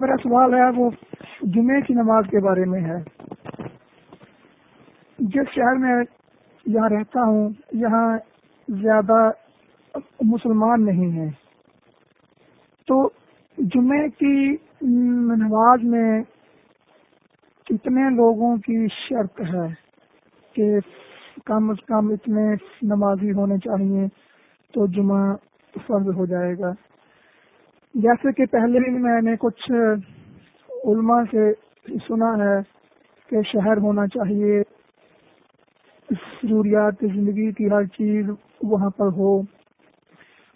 میرا سوال ہے، وہ جمعے کی نماز کے بارے میں ہے۔ جس شہر میں یہاں رہتا ہوں، یہاں زیادہ مسلمان نہیں ہیں۔ تو جمعے کی نماز میں کتنے لوگوں کی شرط ہے کہ کم از کم اتنے نمازی ہونے چاہیے تو جمعہ فرض ہو جائے گا؟ جیسے کہ پہلے بھی میں نے کچھ علماء سے سنا ہے کہ شہر ہونا چاہیے، ضروریات زندگی کی ہر چیز وہاں پر ہو۔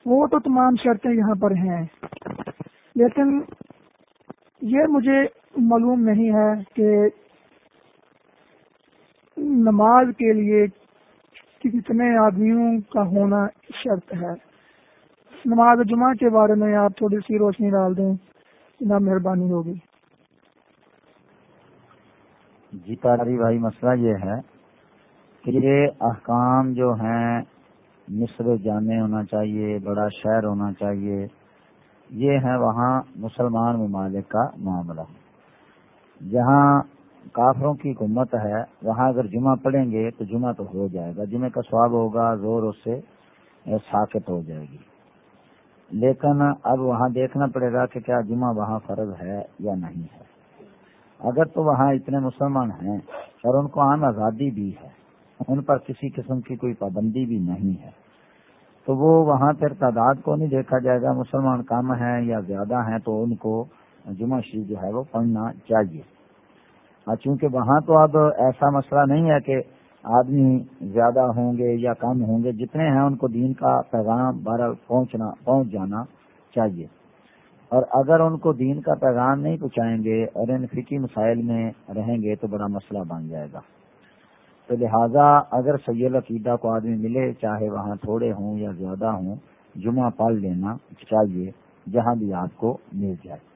وہ تو تمام شرطیں یہاں پر ہیں۔ لیکن یہ مجھے معلوم نہیں ہے کہ نماز کے لیے کتنے آدمیوں کا ہونا شرط ہے۔ نماز جمعہ کے بارے میں آپ تھوڑی سی روشنی ڈال دیں، اتنا مہربانی ہوگی۔ جی تاری بھائی، مسئلہ یہ ہے کہ یہ احکام جو ہیں، مصر جامع ہونا چاہیے، بڑا شہر ہونا چاہیے، یہ ہے وہاں مسلمان ممالک کا معاملہ۔ جہاں کافروں کی حکومت ہے، وہاں اگر جمعہ پڑھیں گے تو جمعہ تو ہو جائے گا، جمعہ کا سواب ہوگا، زور اس سے ساکت ہو جائے گی۔ لیکن اب وہاں دیکھنا پڑے گا کہ کیا جمعہ وہاں فرض ہے یا نہیں ہے۔ اگر تو وہاں اتنے مسلمان ہیں اور ان کو عام آزادی بھی ہے، ان پر کسی قسم کی کوئی پابندی بھی نہیں ہے، تو وہ وہاں پھر تعداد کو نہیں دیکھا جائے گا، مسلمان کم ہیں یا زیادہ ہیں تو ان کو جمعہ شریف جو ہے وہ پڑھنا چاہیے۔ چونکہ وہاں تو اب ایسا مسئلہ نہیں ہے کہ آدمی زیادہ ہوں گے یا کم ہوں گے، جتنے ہیں ان کو دین کا پیغام بارہ پہنچنا، پہنچ جانا چاہیے۔ اور اگر ان کو دین کا پیغام نہیں پہنچائیں گے اور ان فکی مسائل میں رہیں گے تو بڑا مسئلہ بن جائے گا۔ تو لہذا اگر سید عقیدہ کو آدمی ملے، چاہے وہاں تھوڑے ہوں یا زیادہ ہوں، جمعہ پال لینا چاہیے جہاں بھی آپ کو مل جائے۔